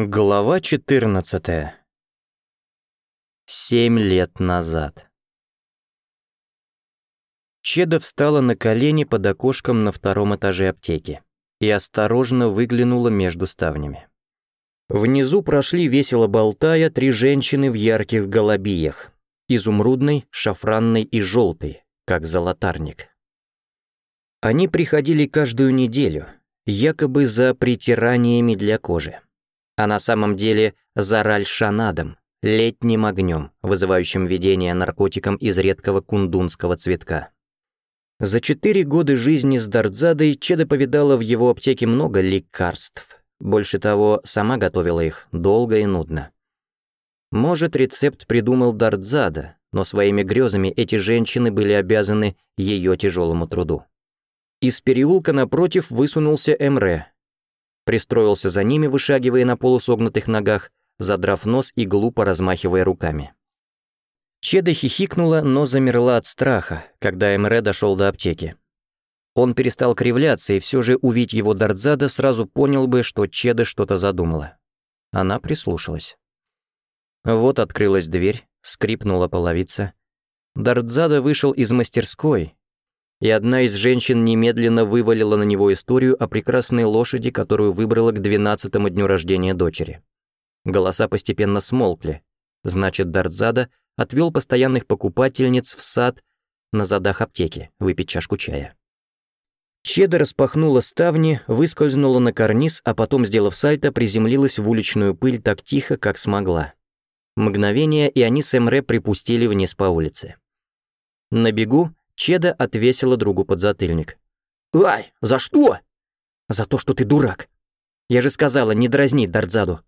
Глава 14. Семь лет назад. Чеда встала на колени под окошком на втором этаже аптеки и осторожно выглянула между ставнями. Внизу прошли, весело болтая, три женщины в ярких голубиях, изумрудной, шафранной и желтой, как золотарник. Они приходили каждую неделю, якобы за притираниями для кожи а на самом деле заральшанадом, летним огнем, вызывающим видение наркотиком из редкого кундунского цветка. За четыре года жизни с Дардзадой Чеда повидала в его аптеке много лекарств. Больше того, сама готовила их долго и нудно. Может, рецепт придумал Дардзада, но своими грезами эти женщины были обязаны ее тяжелому труду. Из переулка напротив высунулся Эмре, пристроился за ними, вышагивая на полусогнутых ногах, задрав нос и глупо размахивая руками. Чеда хихикнула, но замерла от страха, когда Эмре дошел до аптеки. Он перестал кривляться, и все же, увидеть его Дардзада, сразу понял бы, что Чеда что-то задумала. Она прислушалась. Вот открылась дверь, скрипнула половица. Дардзада вышел из мастерской, и одна из женщин немедленно вывалила на него историю о прекрасной лошади, которую выбрала к двенадцатому дню рождения дочери. Голоса постепенно смолкли. Значит, Дартзада отвел постоянных покупательниц в сад на задах аптеки выпить чашку чая. Чеда распахнула ставни, выскользнула на карниз, а потом, сделав сальто, приземлилась в уличную пыль так тихо, как смогла. Мгновение, и они с Эмре припустили вниз по улице. На бегу Чеда отвесила другу подзатыльник. «Ай, за что?» «За то, что ты дурак. Я же сказала, не дразни Дардзаду».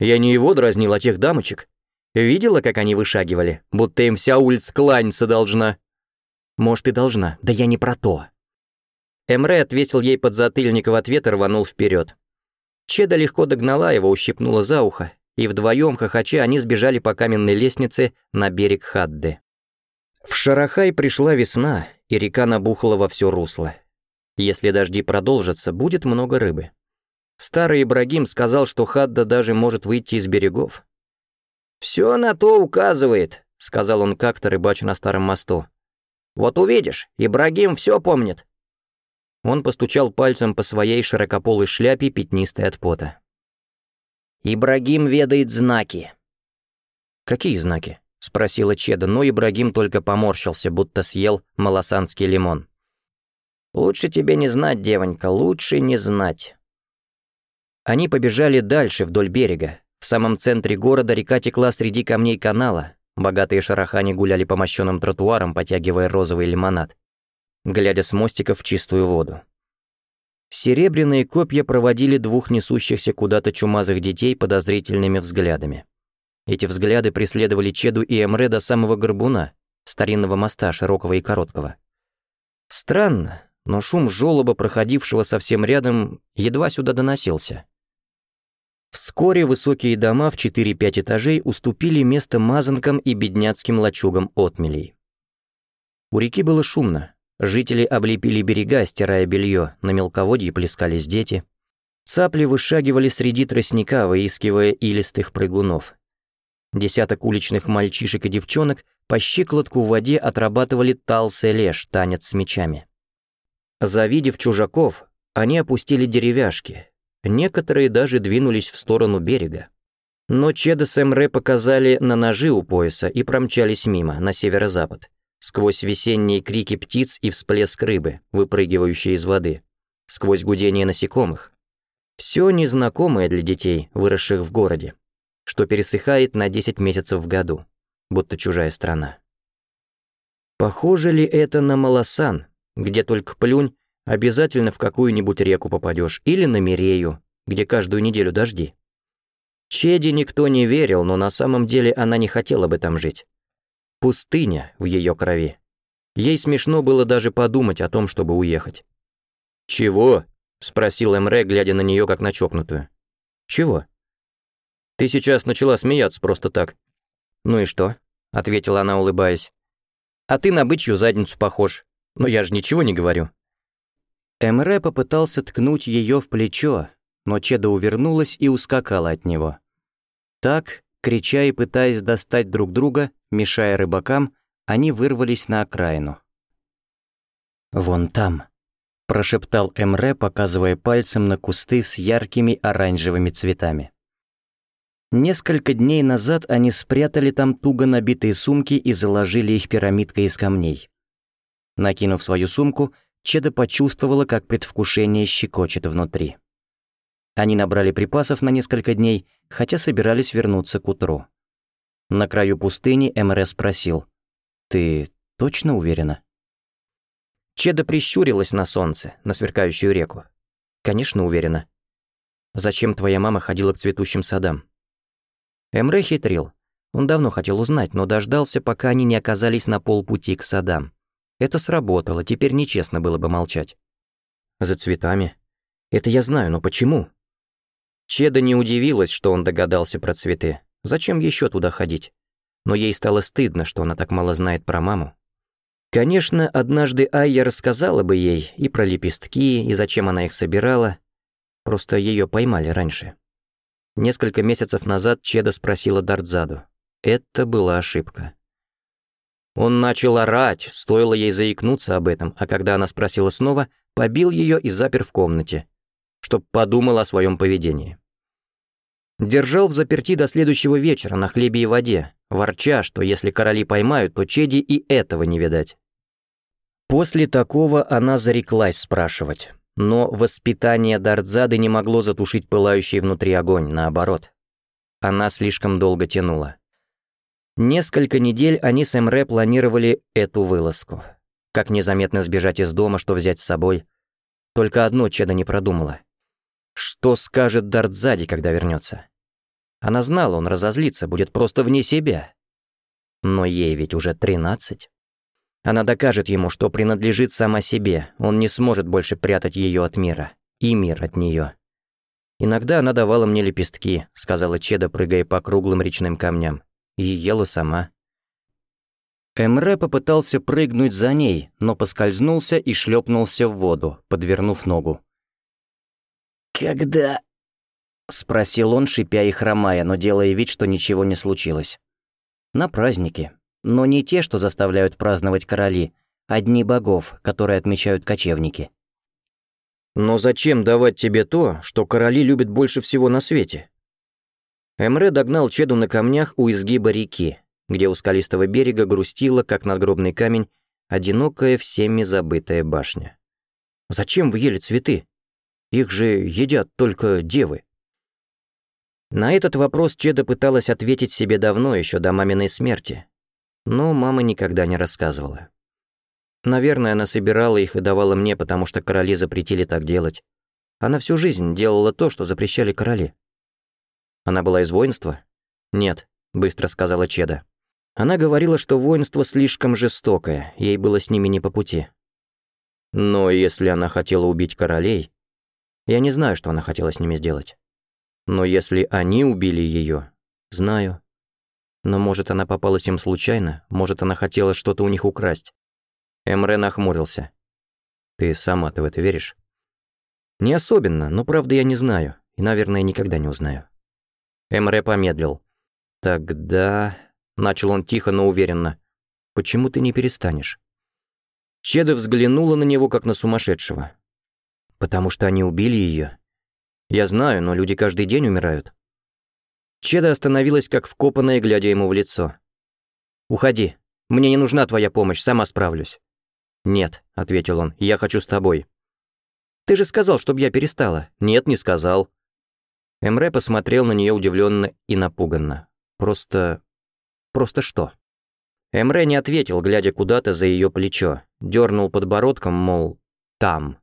«Я не его дразнил, а тех дамочек. Видела, как они вышагивали? Будто им вся улица кланяться должна». «Может, и должна. Да я не про то». Эмре ответил ей подзатыльник в ответ и рванул вперед. Чеда легко догнала его, ущипнула за ухо, и вдвоем хохоча они сбежали по каменной лестнице на берег Хадды. В Шарахай пришла весна, и река набухла во все русло. Если дожди продолжатся, будет много рыбы. Старый Ибрагим сказал, что Хадда даже может выйти из берегов. «Все на то указывает», — сказал он как-то рыбач на старом мосту. «Вот увидишь, Ибрагим все помнит». Он постучал пальцем по своей широкополой шляпе, пятнистой от пота. «Ибрагим ведает знаки». «Какие знаки?» — спросила Чеда, но Ибрагим только поморщился, будто съел малосанский лимон. «Лучше тебе не знать, девонька, лучше не знать». Они побежали дальше, вдоль берега. В самом центре города река текла среди камней канала. Богатые шарахани гуляли по мощенным тротуарам, потягивая розовый лимонад, глядя с мостика в чистую воду. Серебряные копья проводили двух несущихся куда-то чумазых детей подозрительными взглядами. Эти взгляды преследовали Чеду и Эмре до самого горбуна, старинного моста, широкого и короткого. Странно, но шум жёлоба, проходившего совсем рядом, едва сюда доносился. Вскоре высокие дома в 4-5 этажей уступили место мазанкам и бедняцким лачугам отмелей. У реки было шумно. Жители облепили берега, стирая белье, на мелководье плескались дети. Цапли вышагивали среди тростника, выискивая илистых прыгунов. Десяток уличных мальчишек и девчонок по щиколотку в воде отрабатывали талселеш, танец с мечами. Завидев чужаков, они опустили деревяшки. Некоторые даже двинулись в сторону берега. Но Чеда с Эмре показали на ножи у пояса и промчались мимо, на северо-запад, сквозь весенние крики птиц и всплеск рыбы, выпрыгивающей из воды, сквозь гудение насекомых. Все незнакомое для детей, выросших в городе что пересыхает на 10 месяцев в году, будто чужая страна. Похоже ли это на Маласан, где только плюнь, обязательно в какую-нибудь реку попадешь, или на Мирею, где каждую неделю дожди? Чеди никто не верил, но на самом деле она не хотела бы там жить. Пустыня в ее крови. Ей смешно было даже подумать о том, чтобы уехать. «Чего?» — спросил Эмре, глядя на нее как на чокнутую. «Чего?» Ты сейчас начала смеяться просто так». «Ну и что?» — ответила она, улыбаясь. «А ты на бычью задницу похож. Но я же ничего не говорю». Эмре попытался ткнуть ее в плечо, но Чеда увернулась и ускакала от него. Так, крича и пытаясь достать друг друга, мешая рыбакам, они вырвались на окраину. «Вон там», — прошептал Эмре, показывая пальцем на кусты с яркими оранжевыми цветами. Несколько дней назад они спрятали там туго набитые сумки и заложили их пирамидкой из камней. Накинув свою сумку, Чеда почувствовала, как предвкушение щекочет внутри. Они набрали припасов на несколько дней, хотя собирались вернуться к утру. На краю пустыни МРС спросил, «Ты точно уверена?» Чеда прищурилась на солнце, на сверкающую реку. «Конечно уверена. Зачем твоя мама ходила к цветущим садам?» Эмре хитрил. Он давно хотел узнать, но дождался, пока они не оказались на полпути к садам. Это сработало, теперь нечестно было бы молчать. «За цветами?» «Это я знаю, но почему?» Чеда не удивилась, что он догадался про цветы. Зачем еще туда ходить? Но ей стало стыдно, что она так мало знает про маму. Конечно, однажды Айя рассказала бы ей и про лепестки, и зачем она их собирала. Просто ее поймали раньше. Несколько месяцев назад Чеда спросила Дардзаду. Это была ошибка. Он начал орать, стоило ей заикнуться об этом, а когда она спросила снова, побил ее и запер в комнате, чтоб подумал о своем поведении. Держал в заперти до следующего вечера на хлебе и воде, ворча, что если короли поймают, то Чеди и этого не видать. После такого она зареклась спрашивать. Но воспитание Дардзады не могло затушить пылающий внутри огонь, наоборот. Она слишком долго тянула. Несколько недель они с Эмре планировали эту вылазку. Как незаметно сбежать из дома, что взять с собой. Только одно Чеда не продумала. Что скажет Дардзади, когда вернется? Она знала, он разозлится, будет просто вне себя. Но ей ведь уже тринадцать. Она докажет ему, что принадлежит сама себе, он не сможет больше прятать ее от мира. И мир от нее. «Иногда она давала мне лепестки», — сказала Чеда, прыгая по круглым речным камням. «И ела сама». Эмре попытался прыгнуть за ней, но поскользнулся и шлепнулся в воду, подвернув ногу. «Когда?» — спросил он, шипя и хромая, но делая вид, что ничего не случилось. «На празднике», но не те, что заставляют праздновать короли, а дни богов, которые отмечают кочевники. Но зачем давать тебе то, что короли любят больше всего на свете? Эмре догнал Чеду на камнях у изгиба реки, где у скалистого берега грустила, как надгробный камень, одинокая всеми забытая башня. «Зачем вы ели цветы? Их же едят только девы». На этот вопрос Чеда пыталась ответить себе давно, еще до маминой смерти, но мама никогда не рассказывала. Наверное, она собирала их и давала мне, потому что короли запретили так делать. Она всю жизнь делала то, что запрещали короли. Она была из воинства? Нет, быстро сказала Чеда. Она говорила, что воинство слишком жестокое, ей было с ними не по пути. Но если она хотела убить королей, я не знаю, что она хотела с ними сделать. Но если они убили ее, знаю, но может она попалась им случайно, может она хотела что-то у них украсть. Эмре нахмурился. «Ты сама-то в это веришь?» «Не особенно, но правда я не знаю. И, наверное, никогда не узнаю». Эмре помедлил. «Тогда...» — начал он тихо, но уверенно. «Почему ты не перестанешь?» Чеда взглянула на него, как на сумасшедшего. «Потому что они убили ее. Я знаю, но люди каждый день умирают. Чеда остановилась как вкопанная, глядя ему в лицо. «Уходи. Мне не нужна твоя помощь, сама справлюсь». «Нет», — ответил он, — «я хочу с тобой». «Ты же сказал, чтобы я перестала». «Нет, не сказал». Эмре посмотрел на нее удивленно и напуганно. «Просто... просто что?» Эмре не ответил, глядя куда-то за ее плечо. Дернул подбородком, мол, «там».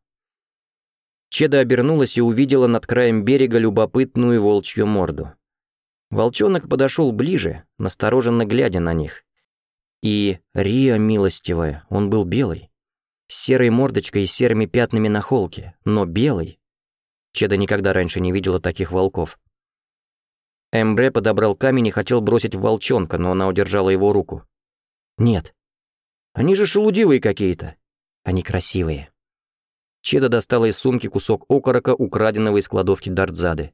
Чеда обернулась и увидела над краем берега любопытную волчью морду. Волчонок подошел ближе, настороженно глядя на них. И Рия милостивая, он был белый. С серой мордочкой и серыми пятнами на холке, но белый. Чеда никогда раньше не видела таких волков. Эмбре подобрал камень и хотел бросить в волчонка, но она удержала его руку. «Нет. Они же шелудивые какие-то. Они красивые». Чеда достала из сумки кусок окорока, украденного из кладовки Дартзады.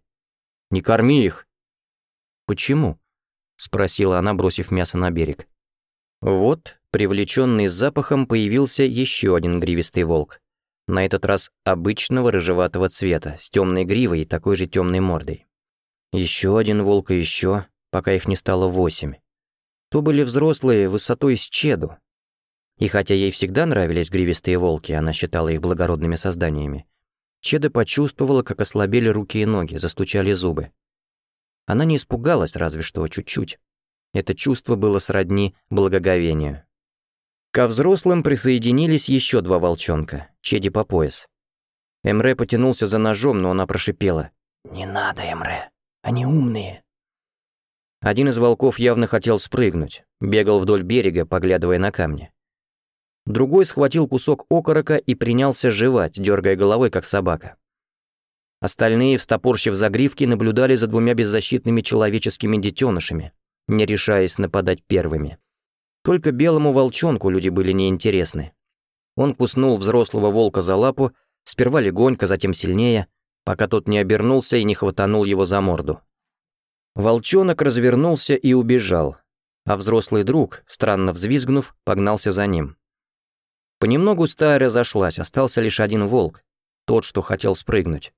«Не корми их!» «Почему?» — спросила она, бросив мясо на берег. Вот, привлеченный запахом, появился еще один гривистый волк. На этот раз обычного рыжеватого цвета, с темной гривой и такой же темной мордой. Еще один волк и еще, пока их не стало восемь. То были взрослые высотой с чеду. И хотя ей всегда нравились гривистые волки, она считала их благородными созданиями, Чеда почувствовала, как ослабели руки и ноги, застучали зубы. Она не испугалась, разве что чуть-чуть. Это чувство было сродни благоговению. Ко взрослым присоединились еще два волчонка, Чеди по пояс. Эмре потянулся за ножом, но она прошипела. «Не надо, Эмре, они умные». Один из волков явно хотел спрыгнуть, бегал вдоль берега, поглядывая на камни. Другой схватил кусок окорока и принялся жевать, дергая головой, как собака. Остальные, встопорщив загривки, наблюдали за двумя беззащитными человеческими детенышами, не решаясь нападать первыми. Только белому волчонку люди были неинтересны. Он куснул взрослого волка за лапу, сперва легонько, затем сильнее, пока тот не обернулся и не хватанул его за морду. Волчонок развернулся и убежал, а взрослый друг, странно взвизгнув, погнался за ним. Понемногу стая разошлась, остался лишь один волк, тот, что хотел спрыгнуть.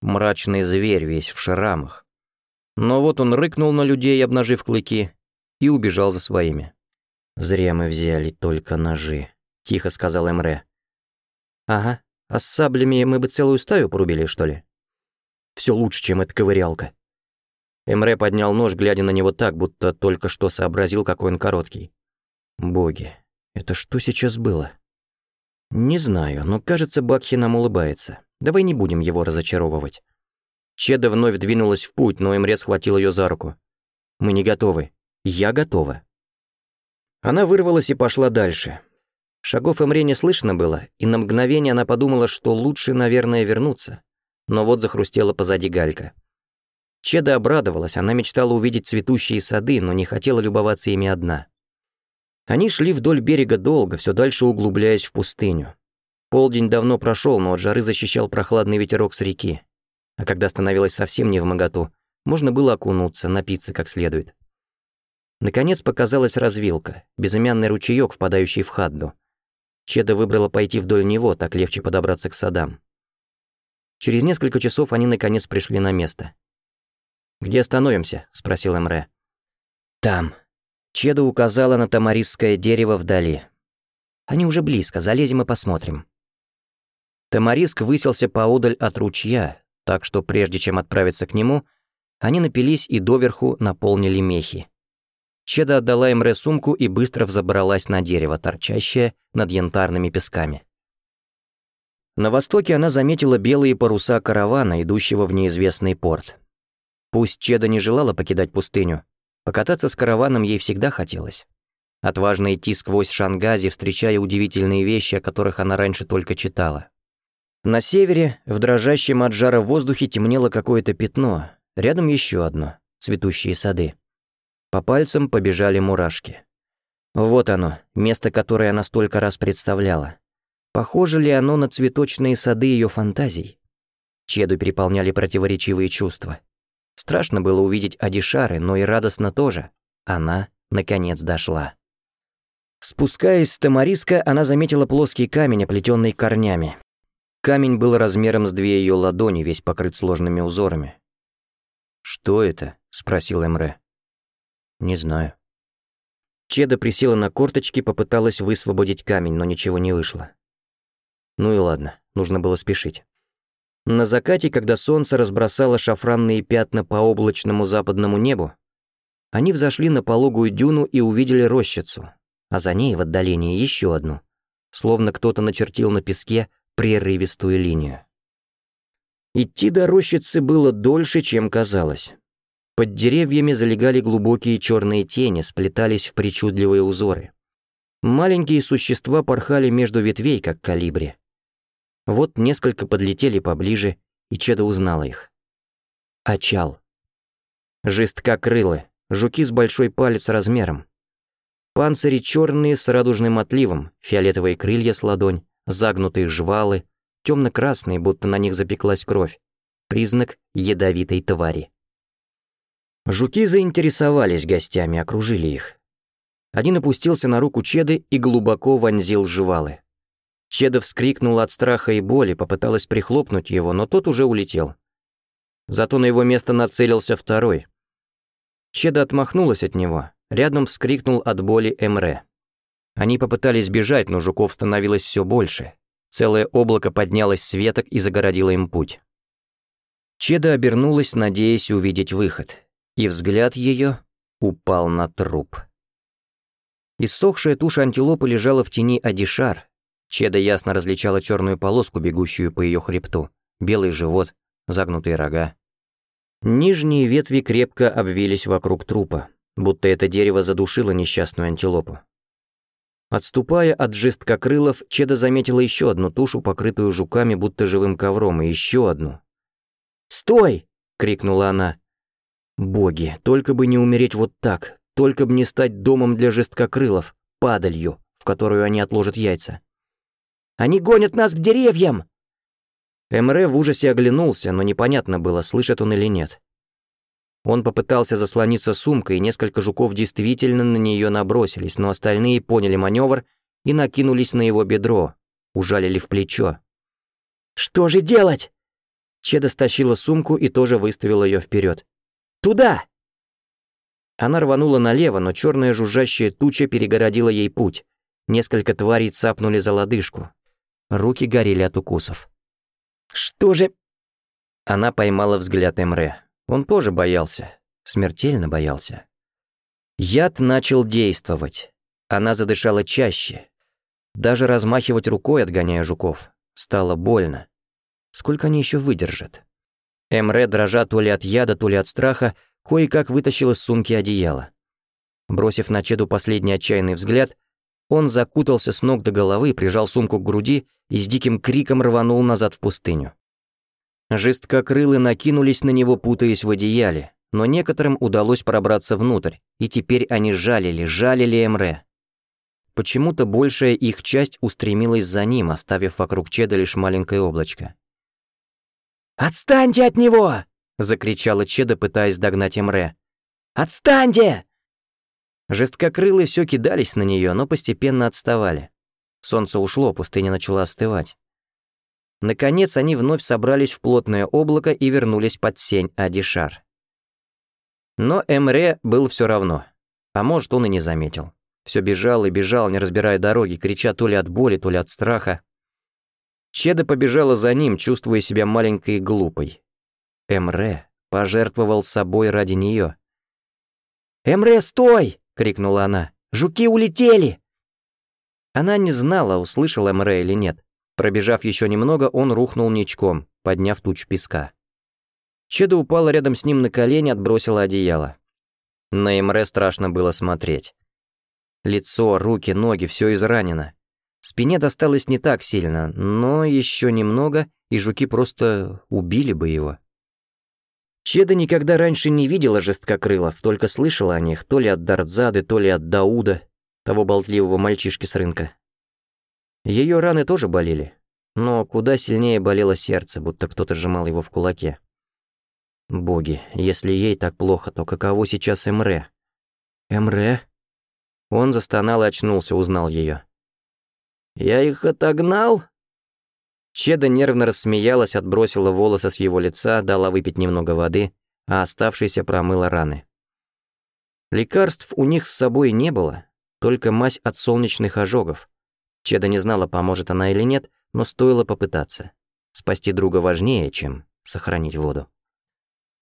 Мрачный зверь весь в шрамах. Но вот он рыкнул на людей, обнажив клыки, и убежал за своими. «Зря мы взяли только ножи», — тихо сказал Эмре. «Ага, а с саблями мы бы целую стаю порубили, что ли?» «Все лучше, чем эта ковырялка». Эмре поднял нож, глядя на него так, будто только что сообразил, какой он короткий. «Боги, это что сейчас было?» «Не знаю, но кажется, Бакхи нам улыбается. Давай не будем его разочаровывать». Чеда вновь двинулась в путь, но Эмре схватил ее за руку. «Мы не готовы. Я готова». Она вырвалась и пошла дальше. Шагов Эмре не слышно было, и на мгновение она подумала, что лучше, наверное, вернуться. Но вот захрустела позади галька. Чеда обрадовалась, она мечтала увидеть цветущие сады, но не хотела любоваться ими одна. Они шли вдоль берега долго, все дальше углубляясь в пустыню. Полдень давно прошел, но от жары защищал прохладный ветерок с реки. А когда становилось совсем не в моготу, можно было окунуться, напиться как следует. Наконец показалась развилка, безымянный ручеёк, впадающий в хадду. Чеда выбрала пойти вдоль него, так легче подобраться к садам. Через несколько часов они наконец пришли на место. «Где остановимся?» — спросил Эмре. «Там». Чеда указала на тамарисское дерево вдали. «Они уже близко, залезем и посмотрим». Тамариск высился поодаль от ручья, так что прежде чем отправиться к нему, они напились и доверху наполнили мехи. Чеда отдала им Ре сумку и быстро взобралась на дерево, торчащее над янтарными песками. На востоке она заметила белые паруса каравана, идущего в неизвестный порт. Пусть Чеда не желала покидать пустыню, покататься с караваном ей всегда хотелось. Отважно идти сквозь Шангази, встречая удивительные вещи, о которых она раньше только читала. На севере, в дрожащем от жара воздухе, темнело какое-то пятно. Рядом еще одно — цветущие сады. По пальцам побежали мурашки. Вот оно, место, которое она столько раз представляла. Похоже ли оно на цветочные сады ее фантазий? Чеду переполняли противоречивые чувства. Страшно было увидеть Адишары, но и радостно тоже. Она, наконец, дошла. Спускаясь с Тамариска, она заметила плоский камень, оплетенный корнями камень был размером с две ее ладони, весь покрыт сложными узорами. «Что это?» — спросил Эмре. «Не знаю». Чеда присела на корточки, попыталась высвободить камень, но ничего не вышло. Ну и ладно, нужно было спешить. На закате, когда солнце разбросало шафранные пятна по облачному западному небу, они взошли на пологую дюну и увидели рощицу, а за ней в отдалении еще одну. Словно кто-то начертил на песке прерывистую линию. Идти до рощицы было дольше, чем казалось. Под деревьями залегали глубокие черные тени, сплетались в причудливые узоры. Маленькие существа порхали между ветвей, как калибри. Вот несколько подлетели поближе, и Чеда узнала их. Очал. Жесткокрылы, жуки с большой палец размером. Панцири черные с радужным отливом, фиолетовые крылья с ладонь загнутые жвалы, темно-красные, будто на них запеклась кровь. Признак ядовитой твари. Жуки заинтересовались гостями, окружили их. Один опустился на руку Чеды и глубоко вонзил жвалы. Чеда вскрикнула от страха и боли, попыталась прихлопнуть его, но тот уже улетел. Зато на его место нацелился второй. Чеда отмахнулась от него. Рядом вскрикнул от боли Эмре. Они попытались бежать, но жуков становилось все больше. Целое облако поднялось с веток и загородило им путь. Чеда обернулась, надеясь увидеть выход, и взгляд ее упал на труп. Иссохшая туша антилопы лежала в тени Адишар. Чеда ясно различала черную полоску, бегущую по ее хребту, белый живот, загнутые рога. Нижние ветви крепко обвились вокруг трупа, будто это дерево задушило несчастную антилопу. Отступая от жесткокрылов, Чеда заметила еще одну тушу, покрытую жуками, будто живым ковром, и еще одну. «Стой!» — крикнула она. «Боги, только бы не умереть вот так, только бы не стать домом для жесткокрылов, падалью, в которую они отложат яйца». «Они гонят нас к деревьям!» Эмре в ужасе оглянулся, но непонятно было, слышит он или нет. Он попытался заслониться сумкой, и несколько жуков действительно на нее набросились, но остальные поняли маневр и накинулись на его бедро, ужалили в плечо. «Что же делать?» Чеда стащила сумку и тоже выставила ее вперед. «Туда!» Она рванула налево, но черная жужжащая туча перегородила ей путь. Несколько тварей цапнули за лодыжку. Руки горели от укусов. «Что же...» Она поймала взгляд Эмре. Он тоже боялся, смертельно боялся. Яд начал действовать. Она задышала чаще. Даже размахивать рукой, отгоняя жуков, стало больно. Сколько они еще выдержат? Эмре, дрожа то ли от яда, то ли от страха, кое-как вытащил из сумки одеяло. Бросив на Чеду последний отчаянный взгляд, он закутался с ног до головы, прижал сумку к груди и с диким криком рванул назад в пустыню. Жесткокрылы накинулись на него, путаясь в одеяле, но некоторым удалось пробраться внутрь, и теперь они жалили, жалили Эмре. Почему-то большая их часть устремилась за ним, оставив вокруг Чеда лишь маленькое облачко. «Отстаньте от него!» — закричала Чеда, пытаясь догнать Эмре. «Отстаньте!» Жесткокрылы все кидались на нее, но постепенно отставали. Солнце ушло, пустыня начала остывать. Наконец они вновь собрались в плотное облако и вернулись под сень Адишар. Но Эмре был все равно. А может, он и не заметил. Все бежал и бежал, не разбирая дороги, крича то ли от боли, то ли от страха. Чеда побежала за ним, чувствуя себя маленькой и глупой. Эмре пожертвовал собой ради нее. «Эмре, стой!» — крикнула она. «Жуки улетели!» Она не знала, услышал Эмре или нет. Пробежав еще немного, он рухнул ничком, подняв туч песка. Чеда упала рядом с ним на колени, отбросила одеяло. На Эмре страшно было смотреть. Лицо, руки, ноги, все изранено. Спине досталось не так сильно, но еще немного, и жуки просто убили бы его. Чеда никогда раньше не видела жесткокрылов, только слышала о них то ли от Дардзады, то ли от Дауда, того болтливого мальчишки с рынка. Ее раны тоже болели, но куда сильнее болело сердце, будто кто-то сжимал его в кулаке. Боги, если ей так плохо, то каково сейчас Эмре? Эмре? Он застонал и очнулся, узнал ее. «Я их отогнал?» Чеда нервно рассмеялась, отбросила волосы с его лица, дала выпить немного воды, а оставшиеся промыла раны. Лекарств у них с собой не было, только мазь от солнечных ожогов, Чеда не знала, поможет она или нет, но стоило попытаться. Спасти друга важнее, чем сохранить воду.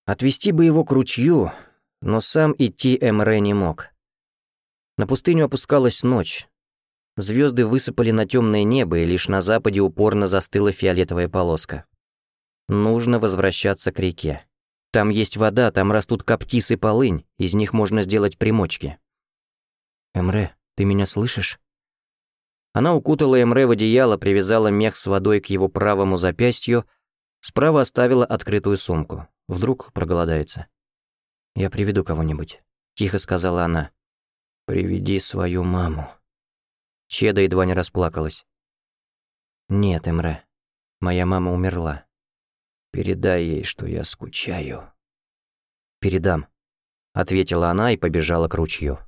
Отвести бы его к ручью, но сам идти Эмре не мог. На пустыню опускалась ночь. Звезды высыпали на темное небо, и лишь на западе упорно застыла фиолетовая полоска. Нужно возвращаться к реке. Там есть вода, там растут коптис и полынь, из них можно сделать примочки. «Эмре, ты меня слышишь?» Она укутала Эмре в одеяло, привязала мех с водой к его правому запястью, справа оставила открытую сумку. Вдруг проголодается. «Я приведу кого-нибудь», — тихо сказала она. «Приведи свою маму». Чеда едва не расплакалась. «Нет, Эмре, моя мама умерла. Передай ей, что я скучаю». «Передам», — ответила она и побежала к ручью.